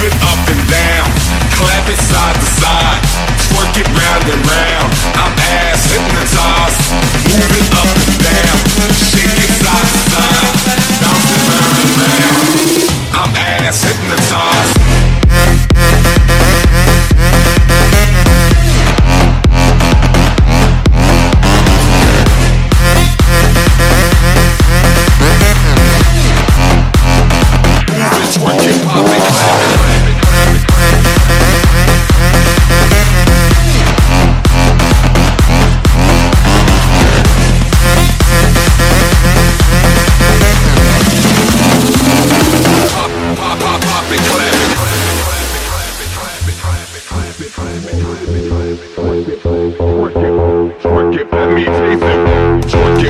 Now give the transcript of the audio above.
Move it up and down, clap it side to side, twerk it round and round. Twerk it, let